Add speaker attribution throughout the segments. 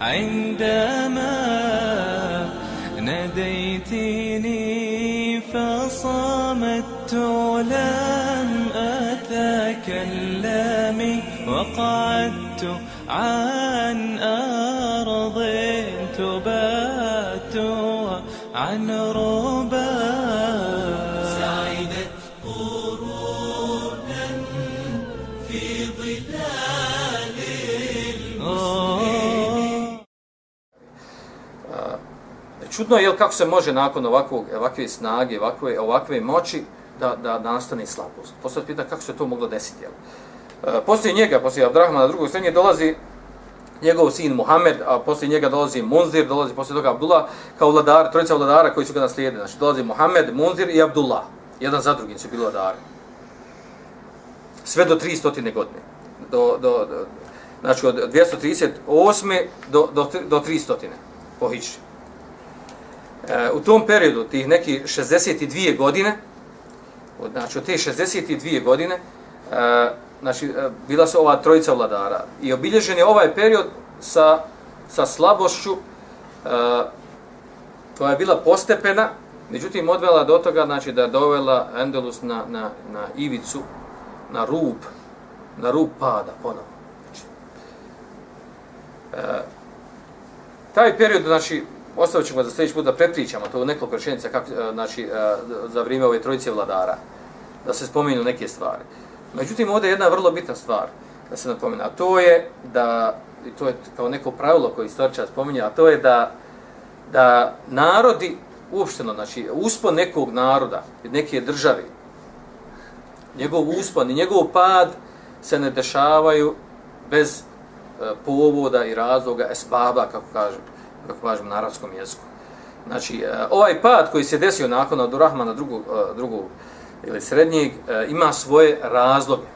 Speaker 1: عندما ناديتني فصمت لم أتكلم وقعدت عن أرض تبات عن ربا
Speaker 2: Čudno je kako se može nakon ovakvog, ovakve snage, ovakve, ovakve moći da, da, da nastane slabost. Poslije pita kako se to moglo desiti. Jel? E, poslije njega, poslije Abdrahmana drugog srednje, dolazi njegov sin Muhammed, a poslije njega dolazi Munzir, dolazi poslije toga Abdullah, kao vladar, trojica vladara koji su ga naslijedili. Znači dolazi Muhammed, Munzir i Abdullah. Jedan za drugim su bili vladari. Sve do 300. godine. Do, do, do, znači od 238. do, do, do 300. po Hičri. E, u tom periodu, tih neki 62 godine, od, znači od te 62 godine, e, znači, e, bila su ova trojica vladara. I obilježen je ovaj period sa, sa slabošću e, koja je bila postepena, međutim odvela do toga znači, da je dovela Endelus na, na, na ivicu, na rub, na rub pada ponovno. Znači, e, taj period, znači, ostavit ćemo za sljedeći put da prepričamo to u nekoliko rečenica kako, e, znači, e, za vrijeme ove trojice vladara, da se spomenu neke stvari. Međutim, ovdje je jedna vrlo bitna stvar da se napomena, a to je da, i to je kao neko pravilo koje istoričar spominje, a to je da, da narodi, uopšteno, znači, uspon nekog naroda, neke države, njegov uspon i njegov pad se ne dešavaju bez e, povoda i razloga, esbaba, kako kažemo kako kažemo na arabskom jeziku. Znači, e, ovaj pad koji se desio nakon od Rahmana drugog, e, drugog ili srednjeg, e, ima svoje razloge.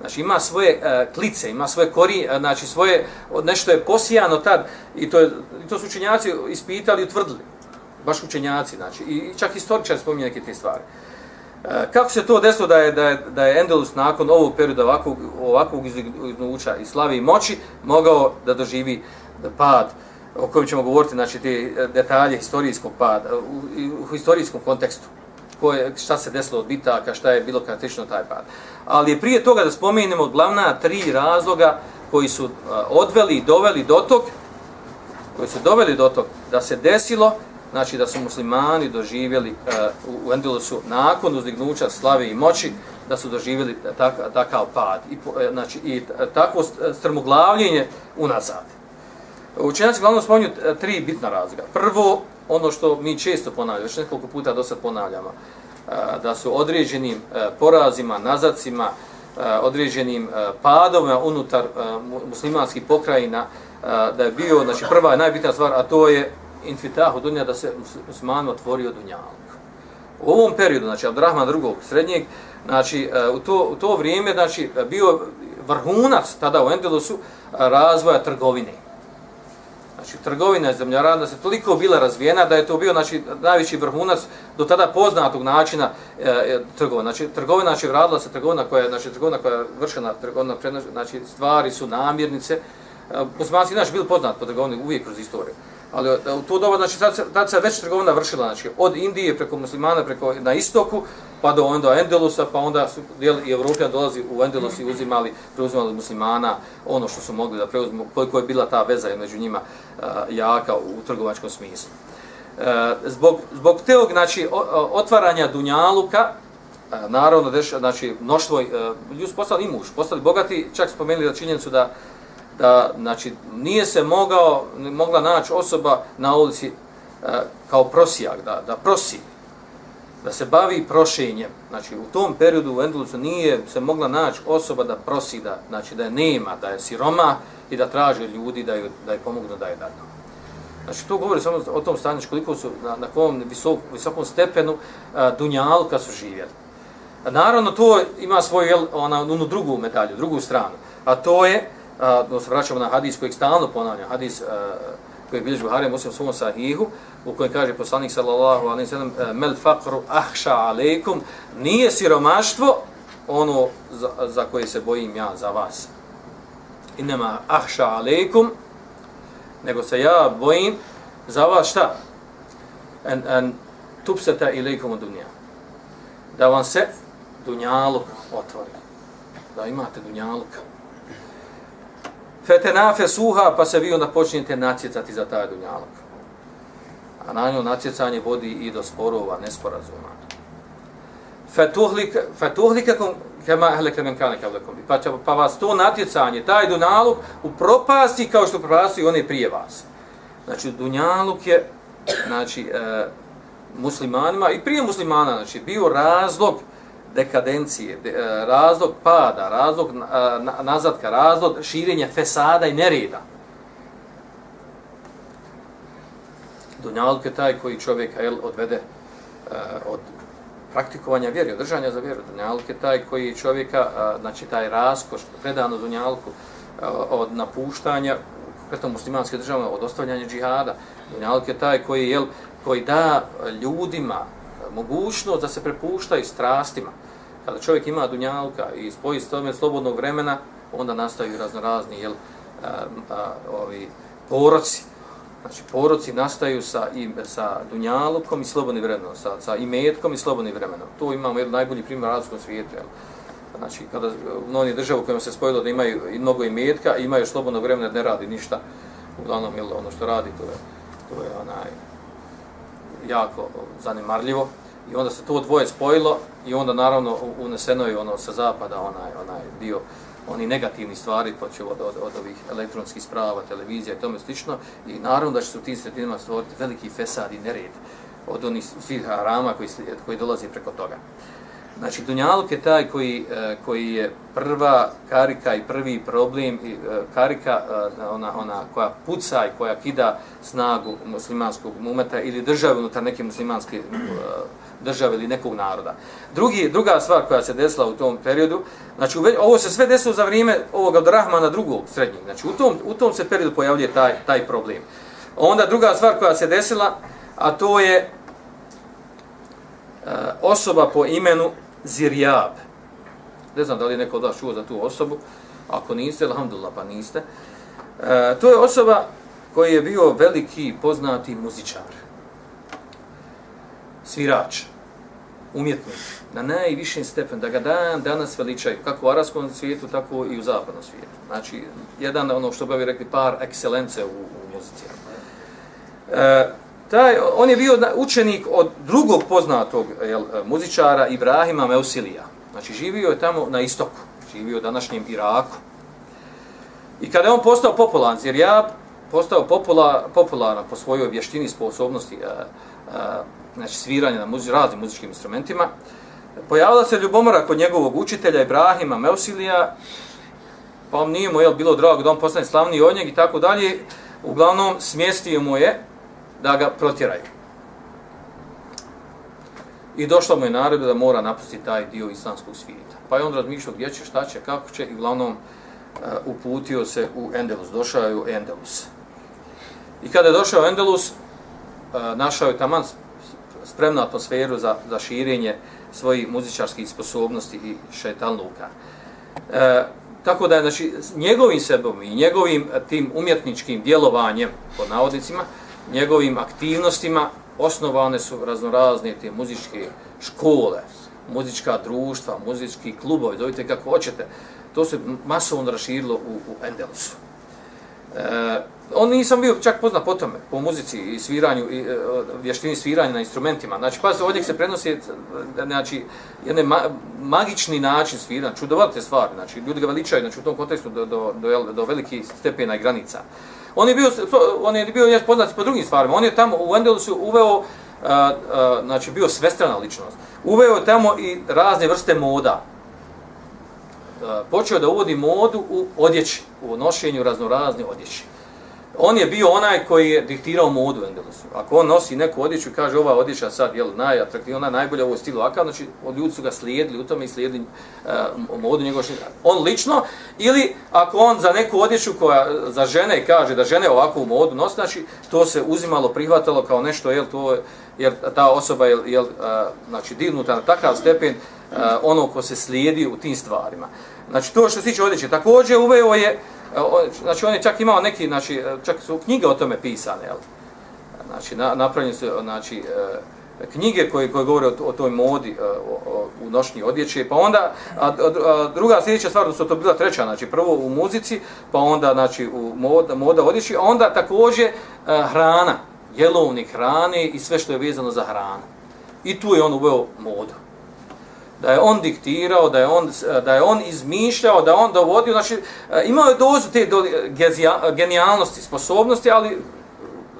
Speaker 2: Znači, ima svoje klice, ima svoje kori, znači, svoje, nešto je posijano tad, i to, je, i to su učenjaci ispitali i utvrdili. Baš učenjaci, znači, i čak historičar spominje neke te stvari. Kako se to desilo da je, da je, da je Endelus nakon ovog perioda ovakvog, ovakvog iznuća i slavi i moći mogao da doživi pad o kojem ćemo govoriti, znači te e, detalje historijskog pada, u, u historijskom kontekstu, koje, šta se desilo od bitaka, šta je bilo karakterično taj pad. Ali prije toga da spomenemo glavna tri razloga koji su e, odveli i doveli do tog, koji su doveli do tog da se desilo, znači da su muslimani doživjeli uh, u Endelosu nakon uzdignuća slave i moći, da su doživjeli tak, takav pad i, znači, i takvo strmoglavljenje unazad. Učenjaci glavno spominju e, tri bitna razloga. Prvo, ono što mi često ponavljamo, već nekoliko puta do sad ponavljamo, e, da su određenim e, porazima, nazacima, određenim padovima unutar muslimanskih pokrajina, da je bio, znači prva je najbitnija stvar, a to je infitah u dunja, da se musliman otvorio dunjalog. U ovom periodu, znači Abdurrahman drugog srednjeg, znači u to, u to vrijeme, znači bio vrhunac tada u Endelusu razvoja trgovine. Znači, trgovina zemljarana se toliko bila razvijena da je to bio znači, najveći vrhunac do tada poznatog načina e, e, trgovina. Znači, trgovina znači, radila se trgovina koja je, znači, trgovina koja je vršena, trgovina, znači, stvari su namirnice. E, Muslimanski znači, bili poznat po trgovini uvijek kroz istoriju. Ali e, u to doba, znači, tad, tad se već trgovina vršila, znači, od Indije preko muslimana, preko na istoku, pa do onda Endelusa, pa onda su i Evropijan dolazi u Endelus i uzimali, preuzimali muslimana ono što su mogli da preuzmu, koliko je bila ta veza među njima uh, jaka u trgovačkom smislu. Uh, zbog, zbog teog, znači, otvaranja Dunjaluka, e, naravno, deš, znači, mnoštvo, uh, ljudi su postali i postali bogati, čak spomenuli da činjenicu da da znači nije se mogao mogla naći osoba na ulici kao prosijak da da prosi da se bavi prošenjem. Znači, u tom periodu u Endulusu nije se mogla naći osoba da prosi, da, znači, da je nema, da je siroma i da traže ljudi da je, da je pomognu da je dadno. Znači, to govori samo o tom stanju, znači, koliko su na, na kom visok, visokom stepenu a, dunjalka su živjeli. A, naravno, to ima svoju, jel, ona, onu drugu medalju, drugu stranu. A to je, a, no, se vraćamo na hadis kojeg stalno ponavljam, hadis a, koji bilježi Buhari Muslim svom sahihu, u kojem kaže poslanik sallallahu alaihi sallam, e, mel faqru ahša alaikum, nije siromaštvo ono za, za koje se bojim ja za vas. Inema ahša alaikum, nego se ja bojim za vas šta? En, en tupseta ilaikum od dunja. Da vam se dunjaluk otvori. Da imate dunjaluka fetenafe suha, pa se vi onda počinjete natjecati za taj dunjalog. A na njoj natjecanje vodi i do sporova, nesporazuma. Fetuhlikakum kema ehleke men kane kavlekom. Pa, pa vas to natjecanje, taj dunjalog, upropasti kao što upropasti one prije vas. Znači, dunjalog je znači, e, muslimanima i prije muslimana znači, bio razlog dekadencije, de, e, razlog pada, razlog na, e, nazadka, razlog širenja fesada i nereda. Dunjaluk je taj koji čovjeka el, odvede uh, od praktikovanja vjeri, držanja za vjeru. Dunjaluk je taj koji čovjeka, uh, znači taj raskoš, predano Dunjalku, uh, od napuštanja, konkretno muslimanske države, od ostavljanja džihada. Dunjaluk je taj koji, jel, koji da ljudima mogućnost da se prepuštaju strastima. Kada čovjek ima dunjalka i spoji s tome slobodnog vremena, onda nastaju raznorazni jel, a, a, ovi poroci. Znači, poroci nastaju sa, i, sa dunjalukom i slobodnim vremenom, sa, sa imetkom i slobodnim vremenom. To imamo jedan najbolji primjer u različitom svijetu. Jel. Znači, kada u novih državu kojima se spojilo da imaju i mnogo imetka, imaju slobodno vremena, ne radi ništa. Uglavnom, jel, ono što radi, to je, to je onaj, jako zanimarljivo i onda se to dvoje spojilo i onda naravno uneseno je ono sa zapada onaj onaj dio oni negativni stvari pa počeo od, od, od ovih elektronskih sprava, televizija i tome slično i naravno da će se u tim sredinama stvoriti veliki fesad i nered od onih svih harama koji, koji dolazi preko toga. Znači, Dunjaluk je taj koji, e, koji je prva karika i prvi problem, i e, karika e, ona, ona koja puca i koja kida snagu muslimanskog mumeta ili države unutar neke muslimanske države ili nekog naroda. Drugi, druga stvar koja se desila u tom periodu, znači ovo se sve desilo za vrijeme ovog Abdurrahmana drugog srednjeg, znači u tom, u tom se periodu pojavljuje taj, taj problem. Onda druga stvar koja se desila, a to je e, osoba po imenu Zirjab. Ne znam da li je neko od vas čuo za tu osobu. Ako niste, alhamdulillah, pa niste. E, to je osoba koji je bio veliki poznati muzičar. Svirač. Umjetnik. Na najvišim stepen. Da ga dan danas veličaju. Kako u arabskom svijetu, tako i u zapadnom svijetu. Znači, jedan ono što bi rekli par ekscelence u, u muzici. E, taj, on je bio učenik od drugog poznatog jel, muzičara Ibrahima Meusilija. Znači živio je tamo na istoku, živio u današnjem Iraku. I kada je on postao popularan, jer ja postao popula, popularan po svojoj vještini sposobnosti e, e, znači sviranja na muzi, raznim muzičkim instrumentima, pojavila se ljubomora kod njegovog učitelja Ibrahima Meusilija, pa on nije mu jel, bilo drago da on postane slavni od njeg i tako dalje. Uglavnom, smjestio mu je da ga protjeraju. I došla mu je naredba da mora napustiti taj dio islamskog svijeta. Pa je on razmišljao gdje će, šta će, kako će i uglavnom uh, uputio se u Endelus. Došao je u Endelus. I kada je došao u Endelus, uh, našao je taman spremnu atmosferu za, za širenje svojih muzičarskih sposobnosti i šetalnuka. Uh, e, tako da je znači, njegovim sebom i njegovim e, tim umjetničkim djelovanjem, pod navodnicima, njegovim aktivnostima osnovane su raznorazne te muzičke škole, muzička društva, muzički klubovi, zovite kako hoćete. To se masovno raširilo u, u Endelusu. E, on nisam bio čak poznat po tome, po muzici i sviranju, i, e, vještini sviranja na instrumentima. Znači, pa ovdje se prenosi e, znači, jedan ma, magični način sviranja, čudovate stvari. Znači, ljudi ga veličaju znači, u tom kontekstu do, do, do, do velikih stepena i granica. On je bio, on je bio je poznat po drugim stvarima. On je tamo u Endelusu uveo a, a, znači bio svestrana ličnost. Uveo je tamo i razne vrste moda. A, počeo da uvodi modu u odjeći, u nošenju raznorazne odjeći on je bio onaj koji je diktirao modu Endelusu. Ako on nosi neku odjeću i kaže ova odjeća sad je najatraktivna, ona najbolja u ovoj stilu ovakav, znači od ljudi su ga slijedili u tome i slijedili uh, modu njegov On lično, ili ako on za neku odjeću koja eh, za žene kaže da žene ovakvu modu nosi, znači to se uzimalo, prihvatalo kao nešto, jel to jer ta osoba je je znači, dignuta na takav stepen ono ko se slijedi u tim stvarima. Znači to što se tiče odjeće, također uveo je znači on je čak imao neki, znači čak su knjige o tome pisane, jel? Znači na, napravljene su znači knjige koje koje govore o, o toj modi o, o, u nošnji odjeće, pa onda a, a, druga sljedeća stvar, su to bila treća, znači prvo u muzici, pa onda znači u moda, moda odjeći, a onda također a, hrana, jelovnik hrane i sve što je vezano za hranu. I tu je on uveo modu da je on diktirao, da je on, da je on izmišljao, da on dovodio, znači e, imao je dozu te do, genijalnosti, sposobnosti, ali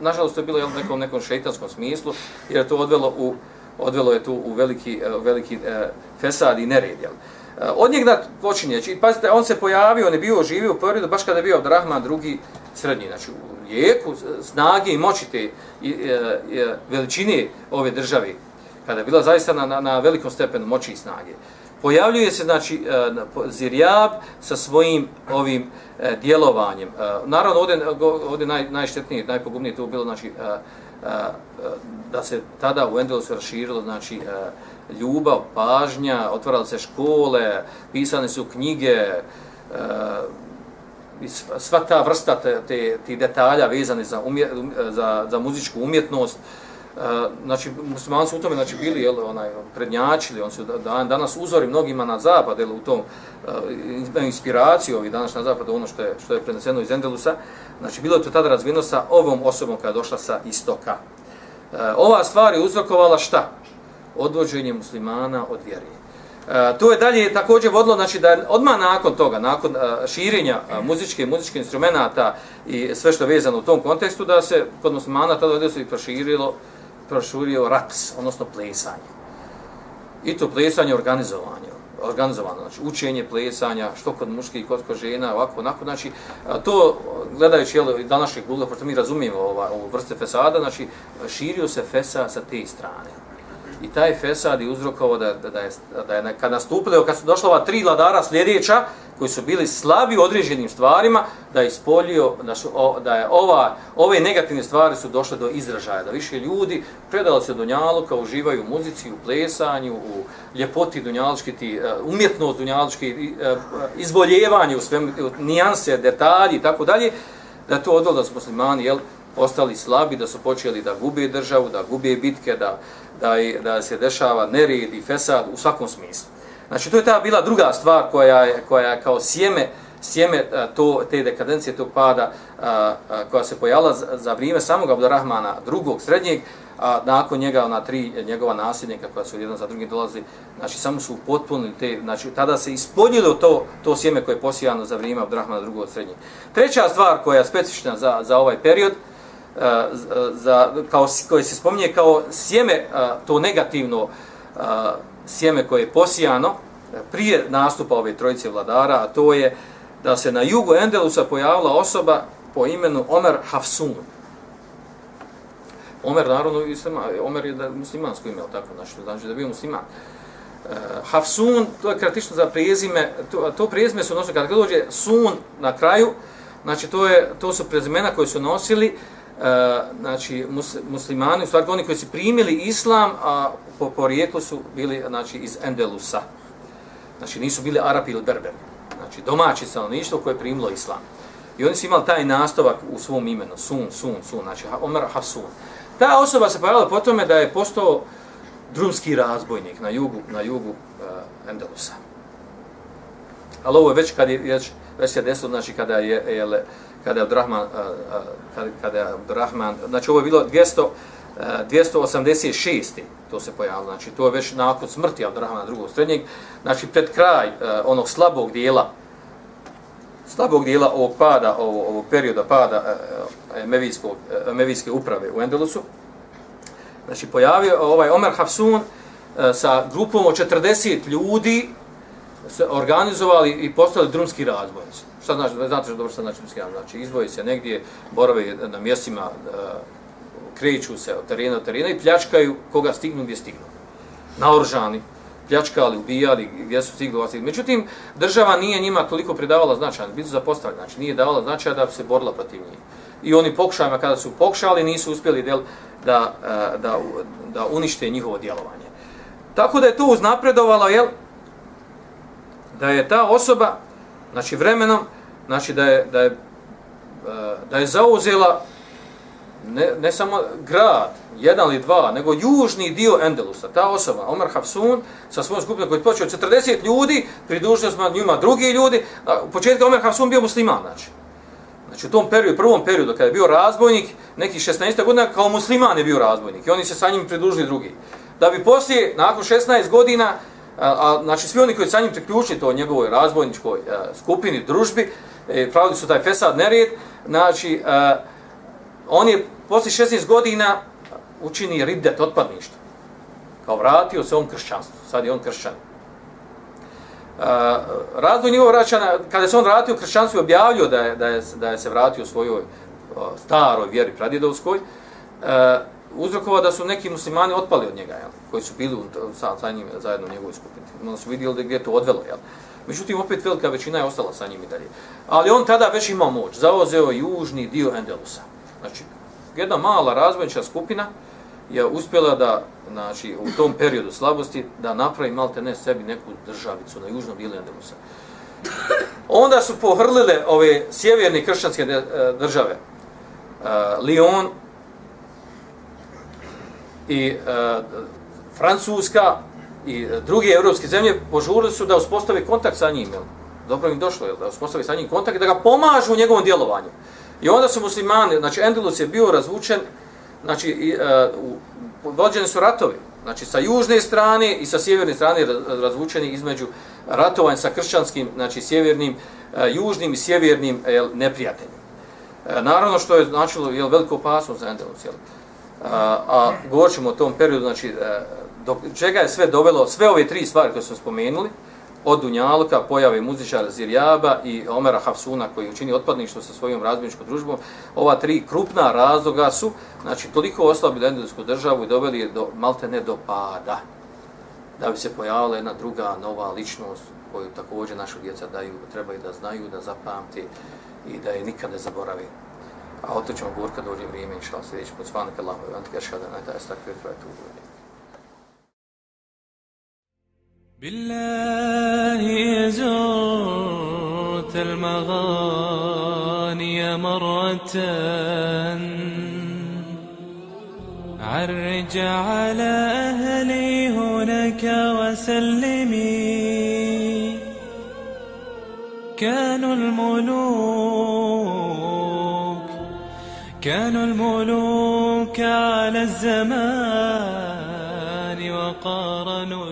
Speaker 2: nažalost to je bilo u nekom, nekom šeitanskom smislu, jer je to odvelo, u, odvelo je tu u veliki, e, veliki e, fesad i nered. Jel? Eh, od njega počinje, či, pazite, on se pojavio, on je bio živio u periodu, baš kada je bio Abdurrahman drugi srednji, znači u jeku, eh, snage i moći te i, i, i, veličine ove države, kada je bila zaista na, na, na velikom stepenu moći i snage. Pojavljuje se, znači, Zirjab sa svojim ovim djelovanjem. Naravno, ovdje, ovdje naj, najštetnije, najpogubnije to bilo, znači, da se tada u Endelosu raširilo, znači, ljubav, pažnja, otvarale se škole, pisane su knjige, sva ta vrsta te, te, ti detalja vezane za, umje, za, za muzičku umjetnost, E, znači muslimani su u tome znači bili jel onaj prednjačili on su dan danas uzori mnogima na zapad jel u tom uh, inspiraciju ovih danas na zapadu ono što je što je preneseno iz Endelusa. Znači bilo je to tada razvino sa ovom osobom koja je došla sa istoka. Uh, ova stvar je uzrokovala šta? Odvođenje muslimana od vjere. Uh, to je dalje također vodilo, znači da odmah nakon toga, nakon uh, širenja uh, muzičke muzičke instrumenata i sve što je vezano u tom kontekstu, da se kod muslimana tada se i proširilo proširio raps, odnosno plesanje. I to plesanje organizovanje, organizovano, znači učenje plesanja, što kod muških, kod kod žena, ovako, onako, znači, to, gledajući, jel, današnjeg Google, pošto mi razumijemo ova, ovu vrste fesada, znači, širio se fesa sa te strane. I taj fesad je uzrokovao da, da, da, je, da je, kad nastupili, kad su došla ova tri vladara sljedeća, koji su bili slabi u određenim stvarima, da je ispolio, da, su, o, da je ova, ove negativne stvari su došle do izražaja, da više ljudi predali se Dunjaluka, uživaju u muzici, u plesanju, u ljepoti Dunjalučki, ti, e, umjetnost Dunjalučki, e, izvoljevanje u svem, u nijanse, detalji i tako dalje, da to odvalo da su muslimani jel, ostali slabi, da su počeli da gube državu, da gube bitke, da, da, da se dešava nered i fesad u svakom smislu. Znači, to je ta bila druga stvar koja je, koja je kao sjeme, sjeme to, te dekadencije, tog pada, a, a, koja se pojavila za, za vrijeme samog Abdurrahmana drugog, srednjeg, a nakon njega ona tri njegova nasljednika koja su jedan za drugi dolazi, znači samo su potpunili te, znači tada se ispodnjilo to, to sjeme koje je posijano za vrijeme Abdurrahmana drugog srednjeg. Treća stvar koja je specifična za, za ovaj period, Eh, za, kao, koje se spominje kao sjeme, eh, to negativno, eh, sjeme koje je posijano prije nastupa ove trojice vladara, a to je da se na jugu Endelusa pojavila osoba po imenu Omer Hafsun. Omer, naravno, Omer je da muslimansko ime, tako, znači, znači da je bio musliman. Uh, Hafsun, to je kratično za prezime, to, to prezime su nosili, kada dođe Sun na kraju, znači to, je, to su prezimena koje su nosili, uh, znači mus, muslimani, u stvari oni koji su primili islam, a po porijeklu su bili znači, iz Endelusa. Znači nisu bili Arapi ili Berber. Znači domaći stanovništvo koje je primilo islam. I oni su imali taj nastavak u svom imenu. Sun, Sun, Sun. Znači Omer Hafsun. Ta osoba se pojavila po tome da je postao drumski razbojnik na jugu, na jugu uh, Endelusa. Ali ovo je već kad je, je već je desilo, znači kada je, jel, kada je Abdurrahman, kada, kada je Abdurrahman, znači ovo je bilo 200, 286. to se pojavilo, znači to je već nakon smrti Abdurrahmana drugog srednjeg, znači pred kraj uh, onog slabog dijela, slabog dijela ovog pada, ovog, ovog perioda pada uh, Mevijske uprave u Endelusu, znači pojavio ovaj Omer Hafsun sa grupom od 40 ljudi se organizovali i postali drumski razbojnici. Znači, šta znači, znate što dobro šta znači drumski razbojnici? Znači izvoji se negdje, borave na mjestima, e, kreću se od terena do terena i pljačkaju koga stignu gdje stignu. Naoružani, pljačkali, ubijali, gdje su stigli vlastiti. Međutim, država nije njima toliko pridavala značaja, bili su zapostavljeni, znači nije davala značaja da bi se borila protiv njih. I oni pokušajima, kada su pokušali, nisu uspjeli del, da, e, da, da unište njihovo djelovanje. Tako da je to uznapredovalo, jel, da je ta osoba, znači vremenom, znači da je, da je, e, da je zauzela ne, ne samo grad, jedan ili dva, nego južni dio Endelusa, ta osoba, Omar Hafsun, sa svojom skupinom koji je počeo 40 ljudi, pridružili smo njima drugi ljudi, a u početku Omar Hafsun bio musliman, znači. Znači u tom periodu, prvom periodu, kada je bio razbojnik, nekih 16 godina, kao musliman je bio razbojnik i oni se sa njim pridružili drugi. Da bi poslije, nakon 16 godina, a, a, znači svi oni koji sa njim priključni to njegovoj razbojničkoj a, skupini, družbi, e, pravili su taj fesad nered, znači, a, on je poslije 16 godina učini riddet, otpadništvo. Kao vratio se on kršćanstvu, Sad je on kršćan. Uh, razvoj njegov vraćana, kada se on vratio u kršćanstvu i objavljio da je, da, je, da je se vratio u svojoj uh, staroj vjeri pradjedovskoj, uh, uzrokovao da su neki muslimani otpali od njega, jel, koji su bili sa, sa njim zajedno u njegovoj skupini. Onda su vidjeli da gdje to odvelo. Jel. Međutim, opet velika većina je ostala sa njim i dalje. Ali on tada već imao moć. Zauzeo južni dio Endelusa. Znači, jedna mala razvojnička skupina je uspjela da, znači, u tom periodu slabosti, da napravi malte ne sebi neku državicu na južnom dijelu Endelusa. Onda su pohrlile ove sjeverne kršćanske eh, države, uh, Lyon i uh, Francuska i e, druge evropske zemlje požurili su da uspostave kontakt sa njim. Jel? Dobro im došlo, jel? da uspostavi sa njim kontakt i da ga pomažu u njegovom djelovanju. I onda su muslimani, znači Endulus je bio razvučen, znači i, uh, vođeni su ratovi, znači sa južne strane i sa sjeverne strane razvučeni između ratovanja sa kršćanskim, znači sjevernim, južnim i sjevernim uh, neprijateljima. Naravno što je značilo je veliko opasnost za Endulus, jel? A, a govorit ćemo o tom periodu, znači e, do čega je sve dovelo, sve ove tri stvari koje smo spomenuli, od Dunjaluka, pojave muzičara Zirjaba i Omera Hafsuna koji učini otpadništvo sa svojom razbiničkom družbom, ova tri krupna razloga su, znači, toliko oslabili endodijsku državu i doveli je do, malte ne do pada, da bi se pojavila jedna druga nova ličnost koju također naša djeca daju, trebaju da znaju, da zapamti i da je nikad ne zaboravi. عودت جمهورك كدوري بريم إن شاء الله سبحانك اللهم وبحمدك أشهد أن أنت أستغفرك وأتوب إليك
Speaker 1: بالله زرت المغاني مرة عرج على أهلي هناك وسلمي كانوا الملوك كانوا الملوك على الزمان وقارنوا